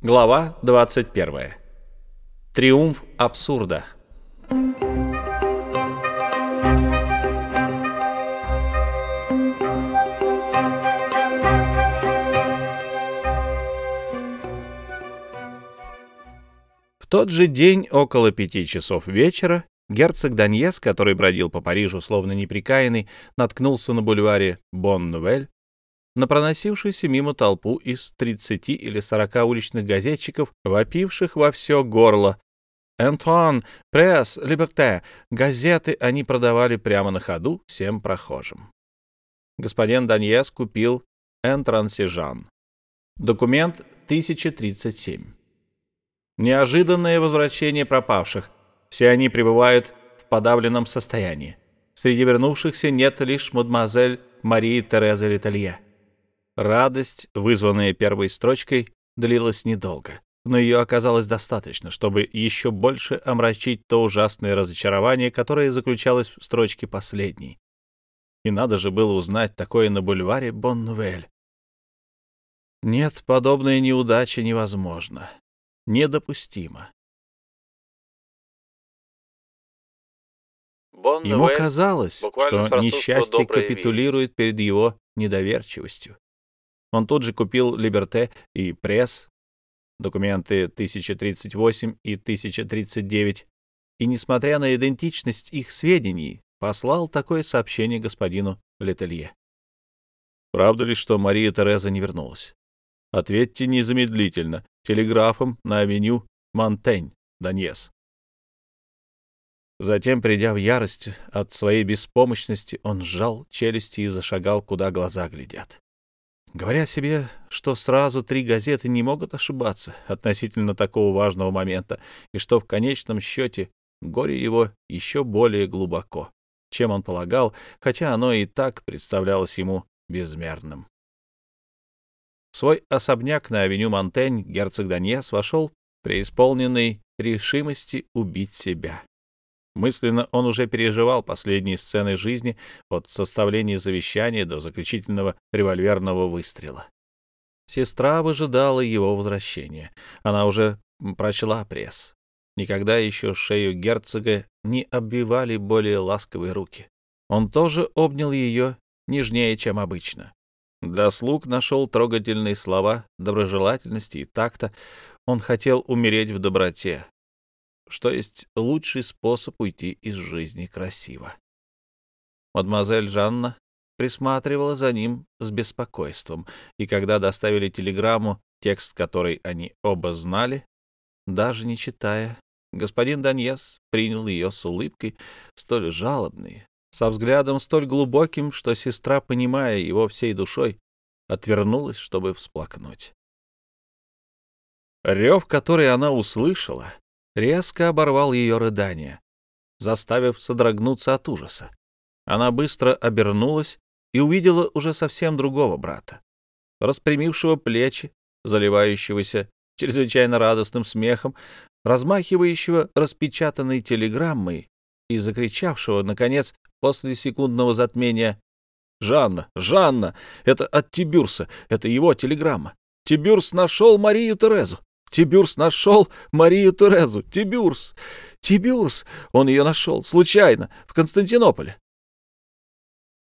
Глава 21. Триумф абсурда. В тот же день, около пяти часов вечера, герцог Даньес, который бродил по Парижу словно неприкаянный, наткнулся на бульваре Бон-Нувель на проносившуюся мимо толпу из 30 или 40 уличных газетчиков, вопивших во все горло. «Энтуан, пресс, либерте» — газеты они продавали прямо на ходу всем прохожим. Господин Даньес купил «Энтрансижан». Документ 1037. Неожиданное возвращение пропавших. Все они пребывают в подавленном состоянии. Среди вернувшихся нет лишь мадемуазель Марии Терезы Летелье. Радость, вызванная первой строчкой, длилась недолго, но ее оказалось достаточно, чтобы еще больше омрачить то ужасное разочарование, которое заключалось в строчке последней. И надо же было узнать такое на бульваре Боннувель. Нет, подобная неудача невозможна. Недопустимо. Ему казалось, что несчастье капитулирует перед его недоверчивостью. Он тут же купил «Либерте» и «Пресс», документы 1038 и 1039, и, несмотря на идентичность их сведений, послал такое сообщение господину Летелье. «Правда ли, что Мария Тереза не вернулась? Ответьте незамедлительно, телеграфом на авеню Монтень, Доньес». Затем, придя в ярость от своей беспомощности, он сжал челюсти и зашагал, куда глаза глядят. Говоря себе, что сразу три газеты не могут ошибаться относительно такого важного момента, и что в конечном счете горе его еще более глубоко, чем он полагал, хотя оно и так представлялось ему безмерным. В свой особняк на авеню Монтень герцог Даньес вошел преисполненный решимости убить себя. Мысленно он уже переживал последние сцены жизни от составления завещания до заключительного револьверного выстрела. Сестра выжидала его возвращения. Она уже прочла пресс. Никогда еще шею герцога не обвивали более ласковые руки. Он тоже обнял ее нежнее, чем обычно. Для слуг нашел трогательные слова доброжелательности и такта. Он хотел умереть в доброте, что есть лучший способ уйти из жизни красиво. Мадемуазель Жанна присматривала за ним с беспокойством, и когда доставили телеграмму, текст которой они оба знали, даже не читая, господин Даньес принял ее с улыбкой, столь жалобной, со взглядом столь глубоким, что сестра, понимая его всей душой, отвернулась, чтобы всплакнуть. Рев, который она услышала, резко оборвал ее рыдание, заставив содрогнуться от ужаса. Она быстро обернулась и увидела уже совсем другого брата, распрямившего плечи, заливающегося чрезвычайно радостным смехом, размахивающего распечатанной телеграммой и закричавшего, наконец, после секундного затмения «Жанна! Жанна! Это от Тибюрса! Это его телеграмма! Тибюрс нашел Марию Терезу! Тибюрс нашел Марию Терезу. Тибюрс! Тибюрс! Он ее нашел. Случайно. В Константинополе.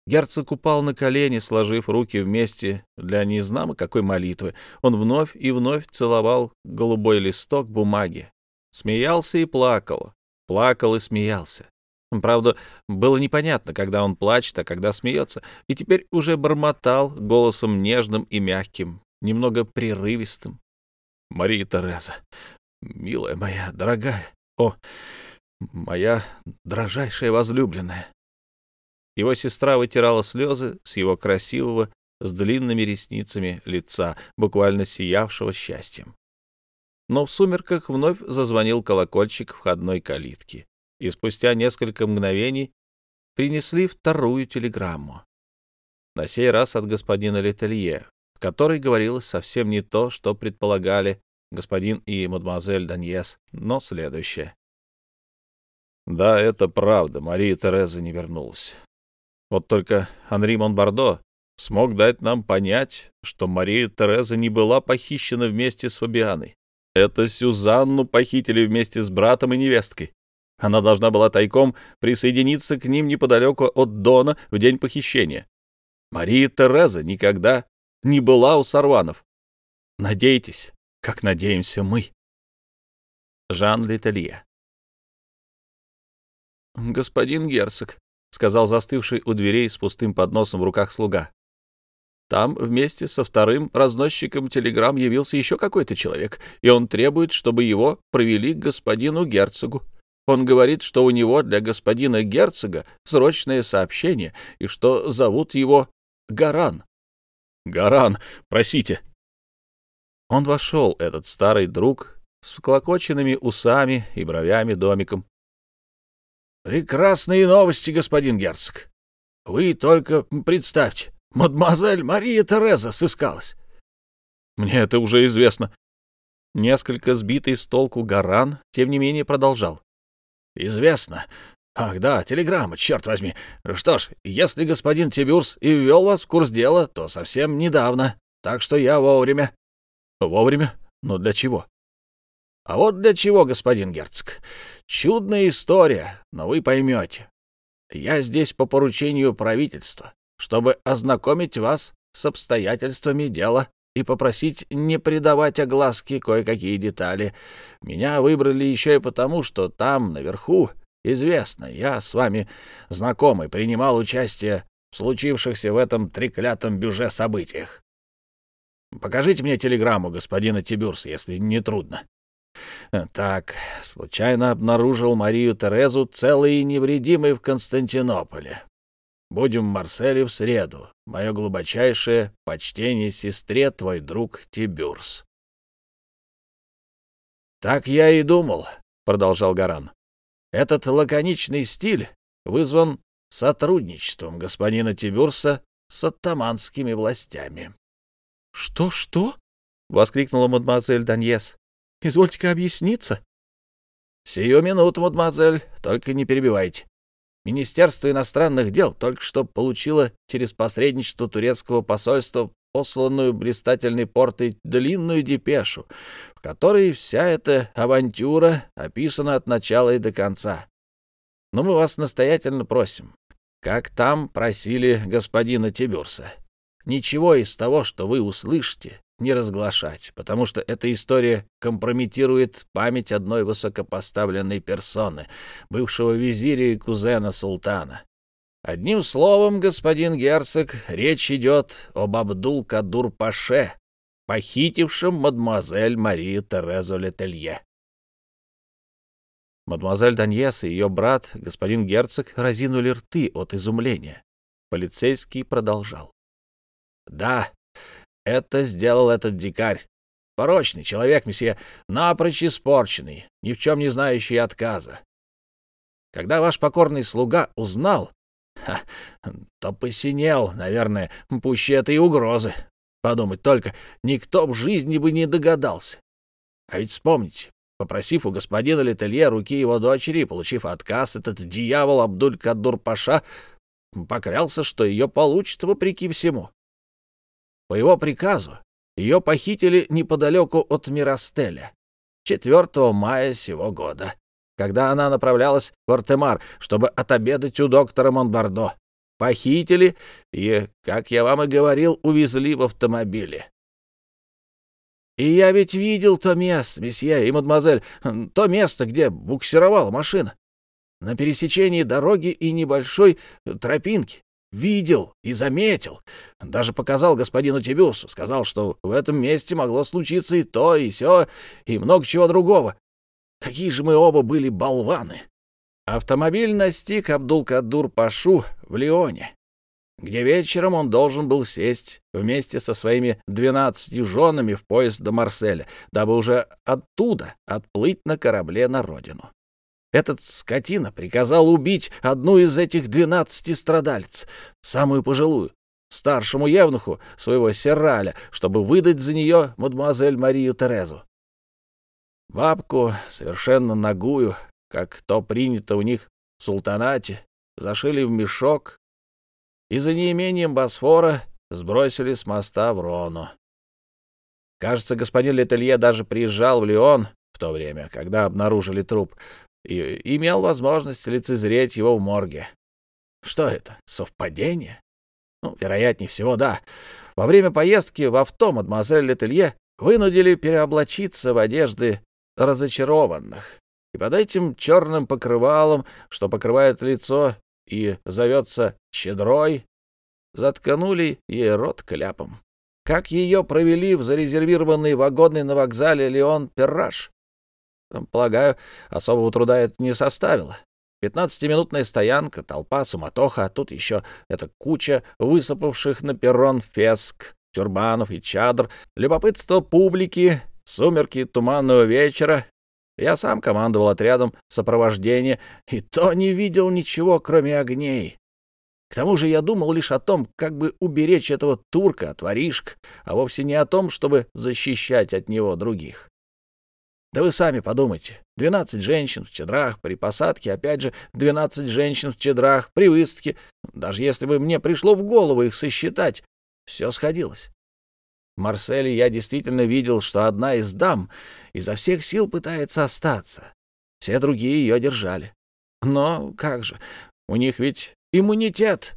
Герцог упал на колени, сложив руки вместе для незнамо какой молитвы. Он вновь и вновь целовал голубой листок бумаги. Смеялся и плакал. Плакал и смеялся. Правда, было непонятно, когда он плачет, а когда смеется, и теперь уже бормотал голосом нежным и мягким, немного прерывистым. Мария Тереза, милая моя, дорогая, о, моя дрожайшая возлюбленная. Его сестра вытирала слезы с его красивого, с длинными ресницами лица, буквально сиявшего счастьем. Но в сумерках вновь зазвонил колокольчик входной калитки, и спустя несколько мгновений принесли вторую телеграмму. На сей раз от господина Летелье, которой говорилось совсем не то, что предполагали господин и мадемуазель Даньес, но следующее. Да, это правда, Мария Тереза не вернулась. Вот только Анри Монбардо смог дать нам понять, что Мария Тереза не была похищена вместе с Фабианой. Это Сюзанну похитили вместе с братом и невесткой. Она должна была тайком присоединиться к ним неподалеку от Дона в день похищения. Мария Тереза никогда не была у Сарванов. Надейтесь, как надеемся мы. Жан Летелье «Господин герцог», — сказал застывший у дверей с пустым подносом в руках слуга. «Там вместе со вторым разносчиком телеграмм явился еще какой-то человек, и он требует, чтобы его провели к господину герцогу. Он говорит, что у него для господина герцога срочное сообщение, и что зовут его Гаран». «Гаран, просите». Он вошел, этот старый друг, с вклокоченными усами и бровями домиком, Прекрасные новости, господин герцог. Вы только представьте, мадемуазель Мария Тереза сыскалась. Мне это уже известно. Несколько сбитый с толку Гаран, тем не менее, продолжал. Известно. Ах, да, телеграмма, черт возьми. Что ж, если господин Тибюрс и ввел вас в курс дела, то совсем недавно. Так что я вовремя. Вовремя? Но для чего? А вот для чего, господин герцог. Чудная история, но вы поймете. Я здесь по поручению правительства, чтобы ознакомить вас с обстоятельствами дела и попросить не придавать огласке кое-какие детали. Меня выбрали еще и потому, что там, наверху, известно, я с вами знакомый, принимал участие в случившихся в этом треклятом бюже событиях. Покажите мне телеграмму господина Тибюрса, если не трудно. Так, случайно обнаружил Марию Терезу целой и невредимой в Константинополе. Будем в Марселе в среду. Мое глубочайшее почтение сестре, твой друг Тибюрс. «Так я и думал», — продолжал Гаран. «Этот лаконичный стиль вызван сотрудничеством господина Тибюрса с оттаманскими властями». «Что-что?» — воскликнула мадемуазель Даньес. Извольте-ка объясниться. — Сию минуту, мадемуазель, только не перебивайте. Министерство иностранных дел только что получило через посредничество турецкого посольства посланную блистательной портой длинную депешу, в которой вся эта авантюра описана от начала и до конца. Но мы вас настоятельно просим, как там просили господина Тибюрса. Ничего из того, что вы услышите, не разглашать, потому что эта история компрометирует память одной высокопоставленной персоны, бывшего визиря и кузена султана. Одним словом, господин герцог, речь идет об Абдул-Кадур-Паше, похитившем мадемуазель Марию Терезу Летелье. Мадемуазель Даньес и ее брат, господин герцог, разинули рты от изумления. Полицейский продолжал. «Да, это сделал этот дикарь. Порочный человек, месье, напрочь испорченный, ни в чем не знающий отказа. Когда ваш покорный слуга узнал, ха, то посинел, наверное, пуще этой угрозы. Подумать только, никто в жизни бы не догадался. А ведь вспомните, попросив у господина Летелье руки его дочери получив отказ, этот дьявол Абдуль-Кадур-Паша поклялся, что ее получит вопреки всему. По его приказу ее похитили неподалеку от Миростеля 4 мая сего года, когда она направлялась в Артемар, чтобы отобедать у доктора Монбардо. Похитили и, как я вам и говорил, увезли в автомобиле. И я ведь видел то место, месье и мадемуазель, то место, где буксировала машина. На пересечении дороги и небольшой тропинки. Видел и заметил. Даже показал господину Тибюсу. Сказал, что в этом месте могло случиться и то, и сё, и много чего другого. Какие же мы оба были болваны. Автомобиль настиг Абдул-Кадур-Пашу в Лионе, где вечером он должен был сесть вместе со своими двенадцатью женами в поезд до Марселя, дабы уже оттуда отплыть на корабле на родину. Этот скотина приказал убить одну из этих двенадцати страдальц, самую пожилую, старшему евнуху своего серраля, чтобы выдать за нее мадемуазель Марию Терезу. Бабку, совершенно нагую, как то принято у них в султанате, зашили в мешок и за неимением Босфора сбросили с моста в Рону. Кажется, господин Летелье даже приезжал в Лион в то время, когда обнаружили труп, и имел возможность лицезреть его в морге. Что это? Совпадение? Ну, вероятнее всего, да. Во время поездки в авто мадемуазель Летелье вынудили переоблачиться в одежды разочарованных. И под этим черным покрывалом, что покрывает лицо и зовется щедрой, заткнули ей рот кляпом. Как ее провели в зарезервированный вагоны на вокзале Леон-Перраж? Полагаю, особого труда это не составило. Пятнадцатиминутная стоянка, толпа, суматоха, а тут еще эта куча высыпавших на перрон феск, тюрбанов и чадр, любопытство публики, сумерки туманного вечера. Я сам командовал отрядом сопровождения, и то не видел ничего, кроме огней. К тому же я думал лишь о том, как бы уберечь этого турка от воришек, а вовсе не о том, чтобы защищать от него других. Да вы сами подумайте. Двенадцать женщин в чедрах при посадке, опять же, двенадцать женщин в чедрах при высадке. Даже если бы мне пришло в голову их сосчитать, все сходилось. Марселе я действительно видел, что одна из дам изо всех сил пытается остаться. Все другие ее держали. Но как же, у них ведь иммунитет.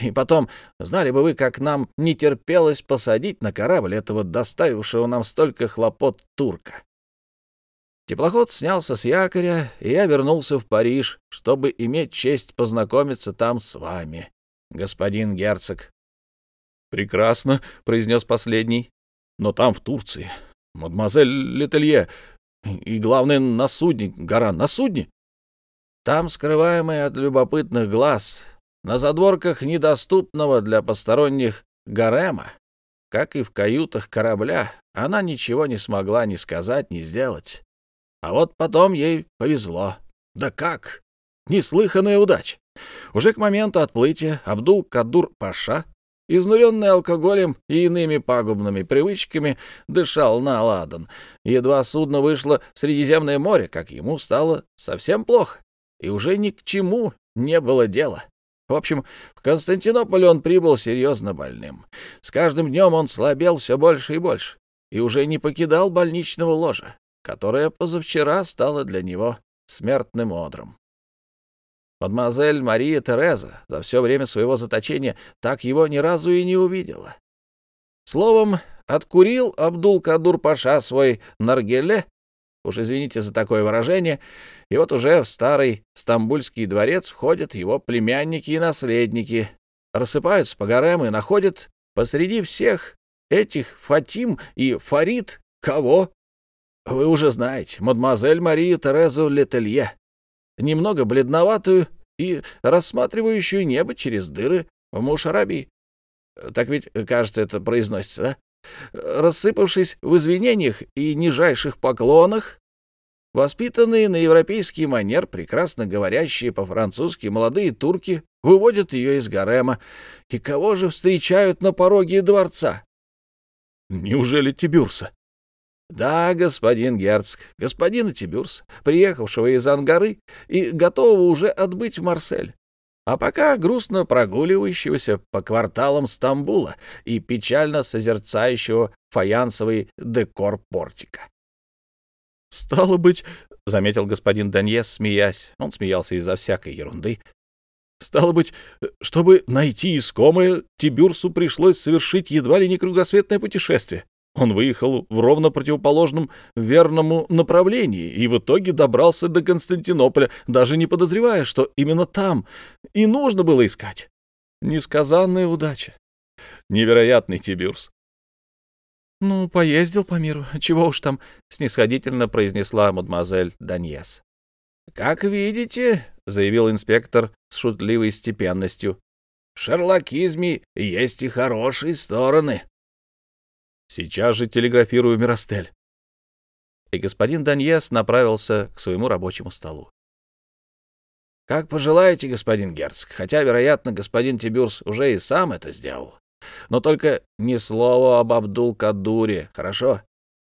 И потом, знали бы вы, как нам не терпелось посадить на корабль этого доставившего нам столько хлопот турка. Теплоход снялся с якоря, и я вернулся в Париж, чтобы иметь честь познакомиться там с вами, господин герцог. — Прекрасно, — произнес последний. — Но там, в Турции, мадемуазель Летелье, и, главное, на судне, гора на судне. Там, скрываемый от любопытных глаз, на задворках недоступного для посторонних гарема, как и в каютах корабля, она ничего не смогла ни сказать, ни сделать. А вот потом ей повезло. Да как? Неслыханная удача. Уже к моменту отплытия Абдул-Кадур-Паша, изнуренный алкоголем и иными пагубными привычками, дышал на ладан. Едва судно вышло в Средиземное море, как ему стало совсем плохо, и уже ни к чему не было дела. В общем, в Константинополь он прибыл серьезно больным. С каждым днем он слабел все больше и больше и уже не покидал больничного ложа которая позавчера стала для него смертным одром. Мадемуазель Мария Тереза за все время своего заточения так его ни разу и не увидела. Словом, откурил Абдул-Кадур-Паша свой наргеле, уж извините за такое выражение, и вот уже в старый стамбульский дворец входят его племянники и наследники, рассыпаются по горам и находят посреди всех этих Фатим и Фарид кого? Вы уже знаете, мадемуазель Марию Терезу Летелье, немного бледноватую и рассматривающую небо через дыры в Мушарабии. Так ведь, кажется, это произносится, да? Рассыпавшись в извинениях и нижайших поклонах, воспитанные на европейский манер, прекрасно говорящие по-французски молодые турки выводят ее из гарема. И кого же встречают на пороге дворца? Неужели Тибюрса? Да, господин герцог, господина Тибюрс, приехавшего из Ангары и готового уже отбыть в Марсель, а пока грустно прогуливающегося по кварталам Стамбула и печально созерцающего фаянсовый декор портика. «Стало быть», — заметил господин Даньес, смеясь, он смеялся из-за всякой ерунды, «стало быть, чтобы найти искомое, Тибюрсу пришлось совершить едва ли не кругосветное путешествие. Он выехал в ровно противоположном верному направлении и в итоге добрался до Константинополя, даже не подозревая, что именно там и нужно было искать. Несказанная удача. Невероятный Тибюрс. «Ну, поездил по миру, чего уж там», — снисходительно произнесла мадемуазель Даньес. «Как видите», — заявил инспектор с шутливой степенностью, — «в шарлакизме есть и хорошие стороны». Сейчас же телеграфирую Миростель. И господин Даньес направился к своему рабочему столу. «Как пожелаете, господин Герцог, хотя, вероятно, господин Тибюрс уже и сам это сделал. Но только ни слова об Абдул-Кадуре, хорошо?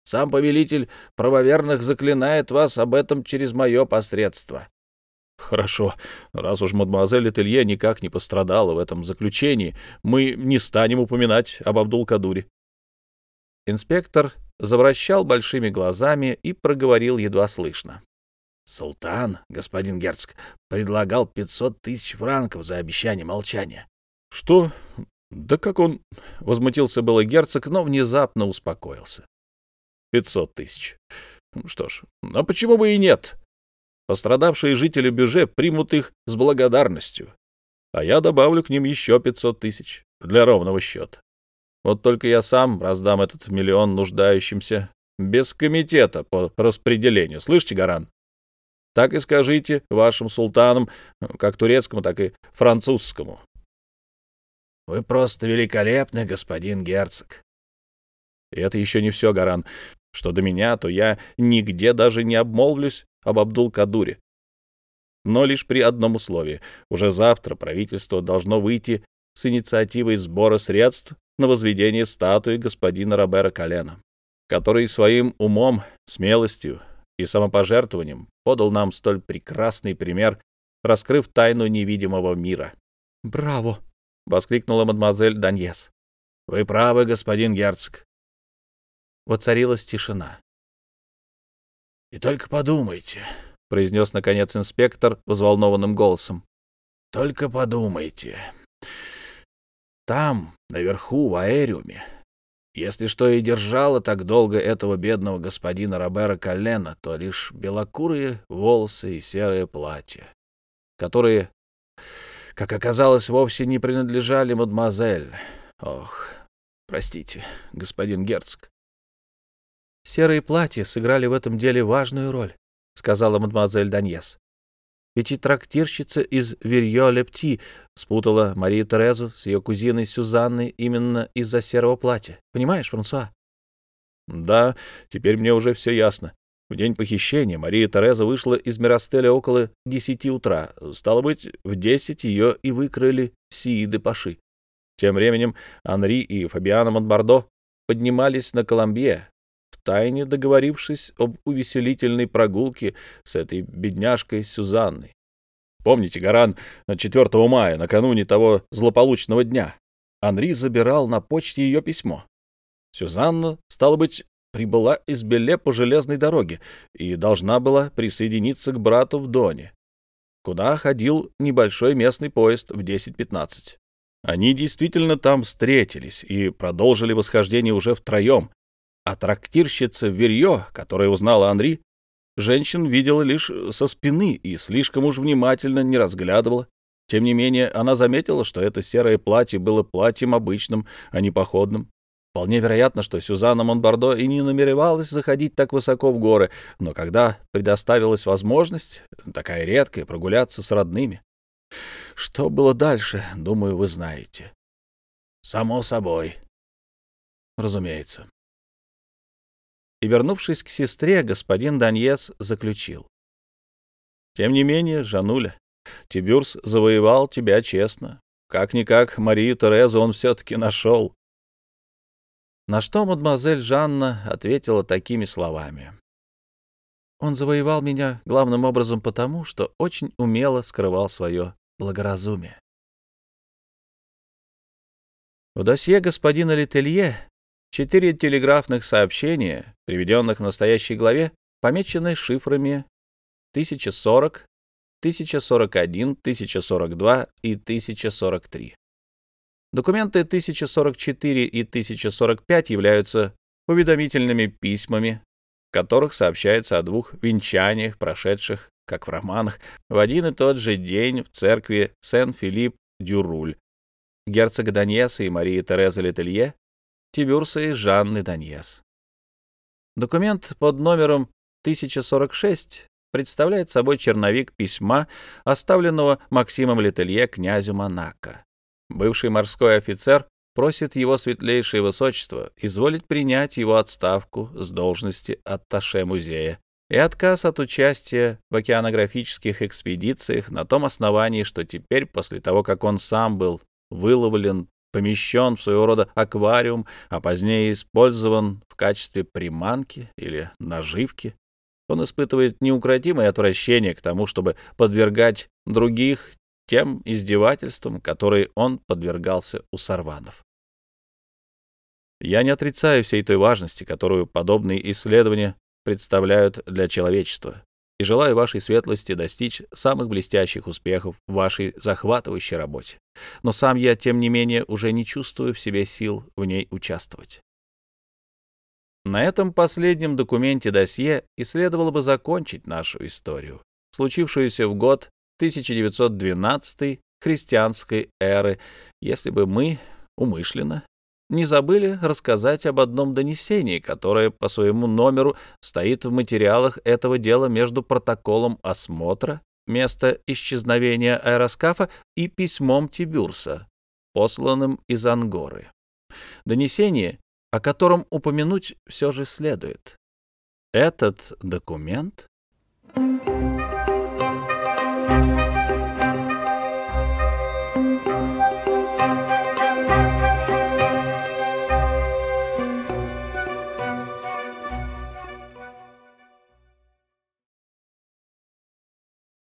Сам повелитель правоверных заклинает вас об этом через мое посредство». «Хорошо. Раз уж мадемуазель Этелье никак не пострадала в этом заключении, мы не станем упоминать об Абдул-Кадуре. Инспектор завращал большими глазами и проговорил едва слышно. «Султан, господин герцог, предлагал пятьсот тысяч франков за обещание молчания». «Что? Да как он...» — возмутился было герцог, но внезапно успокоился. «Пятьсот тысяч. Что ж, а почему бы и нет? Пострадавшие жители Бюже примут их с благодарностью, а я добавлю к ним еще пятьсот тысяч для ровного счета. Вот только я сам раздам этот миллион нуждающимся без комитета по распределению. Слышите, Гаран? Так и скажите вашим султанам, как турецкому, так и французскому. Вы просто великолепный господин герцог. И это еще не все, Гаран. Что до меня, то я нигде даже не обмолвлюсь об Абдул-Кадуре. Но лишь при одном условии. Уже завтра правительство должно выйти с инициативой сбора средств на возведение статуи господина Робера Калена, который своим умом, смелостью и самопожертвованием подал нам столь прекрасный пример, раскрыв тайну невидимого мира. «Браво!» — воскликнула мадемуазель Даньес. «Вы правы, господин герцог». Воцарилась тишина. «И только подумайте», — произнес, наконец, инспектор взволнованным голосом. «Только подумайте. Там, наверху, в аэриуме, если что и держало так долго этого бедного господина Робера Каллена, то лишь белокурые волосы и серое платье, которые, как оказалось, вовсе не принадлежали мадемуазель. Ох, простите, господин герцог. Серые платья сыграли в этом деле важную роль, сказала мадемуазель Даньес. Ведь и трактирщица из Вирьё-Лепти спутала Марию Терезу с ее кузиной Сюзанной именно из-за серого платья. Понимаешь, Франсуа? Да, теперь мне уже все ясно. В день похищения Мария Тереза вышла из Миростеля около десяти утра. Стало быть, в десять ее и выкрыли Сии де Паши. Тем временем Анри и Фабиана Монбардо поднимались на Коломбье, втайне договорившись об увеселительной прогулке с этой бедняжкой Сюзанной. Помните, Гаран, 4 мая, накануне того злополучного дня, Анри забирал на почте ее письмо. Сюзанна, стало быть, прибыла из Беле по железной дороге и должна была присоединиться к брату в Доне, куда ходил небольшой местный поезд в 10.15. Они действительно там встретились и продолжили восхождение уже втроем, а трактирщица Верье, которая узнала Анри, женщин видела лишь со спины и слишком уж внимательно не разглядывала. Тем не менее, она заметила, что это серое платье было платьем обычным, а не походным. Вполне вероятно, что Сюзанна Монбардо и не намеревалась заходить так высоко в горы, но когда предоставилась возможность, такая редкая, прогуляться с родными. Что было дальше, думаю, вы знаете. Само собой. Разумеется и, вернувшись к сестре, господин Даньес заключил. «Тем не менее, Жануля, Тибюрс завоевал тебя честно. Как-никак Марию Терезу он все-таки нашел». На что мадемуазель Жанна ответила такими словами. «Он завоевал меня главным образом потому, что очень умело скрывал свое благоразумие». В досье господина Летелье Четыре телеграфных сообщения, приведенных в настоящей главе, помечены шифрами 1040, 1041, 1042 и 1043. Документы 1044 и 1045 являются уведомительными письмами, в которых сообщается о двух венчаниях, прошедших, как в романах, в один и тот же день в церкви Сен-Филипп-Дюруль. Герцога Даньеса и Марии Терезы Летелье Тибюрса и Жанны Даньес. Документ под номером 1046 представляет собой черновик письма, оставленного Максимом Летелье князю Монако. Бывший морской офицер просит его светлейшее высочество изволить принять его отставку с должности атташе музея и отказ от участия в океанографических экспедициях на том основании, что теперь, после того, как он сам был выловлен помещен в своего рода аквариум, а позднее использован в качестве приманки или наживки, он испытывает неукротимое отвращение к тому, чтобы подвергать других тем издевательствам, которые он подвергался у сорванов. Я не отрицаю всей той важности, которую подобные исследования представляют для человечества, и желаю вашей светлости достичь самых блестящих успехов в вашей захватывающей работе. Но сам я, тем не менее, уже не чувствую в себе сил в ней участвовать. На этом последнем документе досье и следовало бы закончить нашу историю, случившуюся в год 1912 христианской эры, если бы мы умышленно не забыли рассказать об одном донесении, которое по своему номеру стоит в материалах этого дела между протоколом осмотра, места исчезновения аэроскафа и письмом Тибюрса, посланным из Ангоры. Донесение, о котором упомянуть все же следует. Этот документ